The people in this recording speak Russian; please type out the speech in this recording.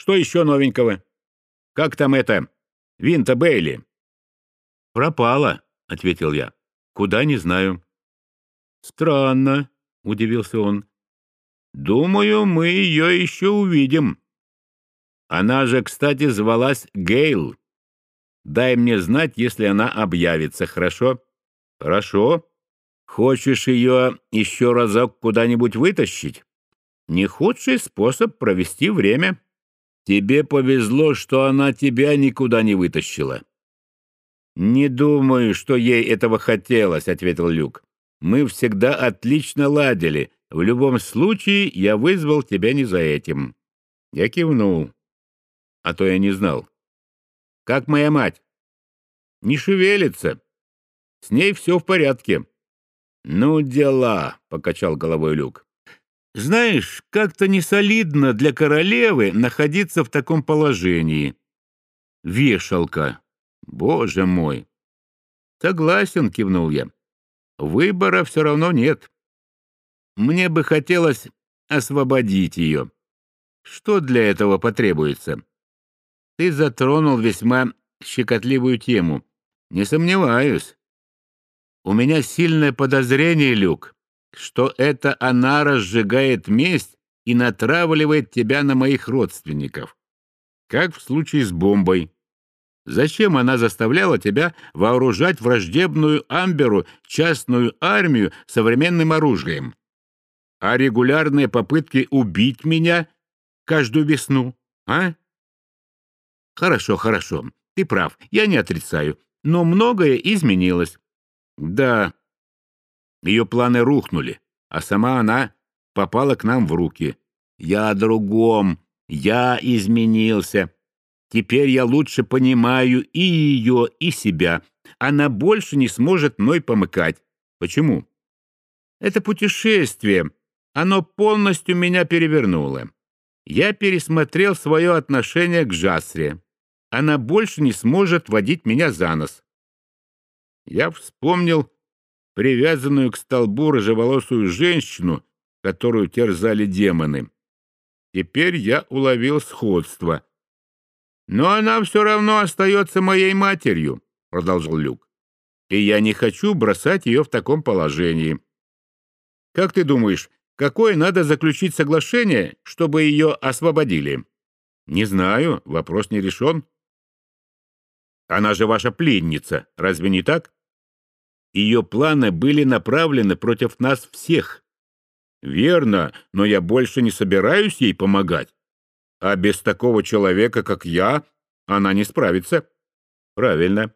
Что еще новенького? Как там это? Винта Бейли?» «Пропала», — ответил я. «Куда, не знаю». «Странно», — удивился он. «Думаю, мы ее еще увидим. Она же, кстати, звалась Гейл. Дай мне знать, если она объявится, хорошо?» «Хорошо. Хочешь ее еще разок куда-нибудь вытащить? Не худший способ провести время. Тебе повезло, что она тебя никуда не вытащила». «Не думаю, что ей этого хотелось», — ответил Люк. «Мы всегда отлично ладили. В любом случае, я вызвал тебя не за этим». Я кивнул. А то я не знал. «Как моя мать?» «Не шевелится. С ней все в порядке». «Ну, дела», — покачал головой Люк. «Знаешь, как-то несолидно для королевы находиться в таком положении. Вешалка. Боже мой!» «Согласен», — кивнул я. «Выбора все равно нет. Мне бы хотелось освободить ее. Что для этого потребуется?» «Ты затронул весьма щекотливую тему. Не сомневаюсь. У меня сильное подозрение, Люк, что это она разжигает месть и натравливает тебя на моих родственников. Как в случае с бомбой. Зачем она заставляла тебя вооружать враждебную Амберу частную армию современным оружием? А регулярные попытки убить меня каждую весну, а? Хорошо, хорошо, ты прав, я не отрицаю, но многое изменилось. Да, ее планы рухнули, а сама она попала к нам в руки. Я о другом, я изменился. Теперь я лучше понимаю и ее, и себя. Она больше не сможет мной помыкать. Почему? Это путешествие. Оно полностью меня перевернуло. Я пересмотрел свое отношение к Жасре. Она больше не сможет водить меня за нос. Я вспомнил привязанную к столбу рыжеволосую женщину, которую терзали демоны. Теперь я уловил сходство — «Но она все равно остается моей матерью», — продолжил Люк. «И я не хочу бросать ее в таком положении. Как ты думаешь, какое надо заключить соглашение, чтобы ее освободили?» «Не знаю, вопрос не решен». «Она же ваша пленница, разве не так?» «Ее планы были направлены против нас всех». «Верно, но я больше не собираюсь ей помогать. А без такого человека, как я, она не справится. Правильно.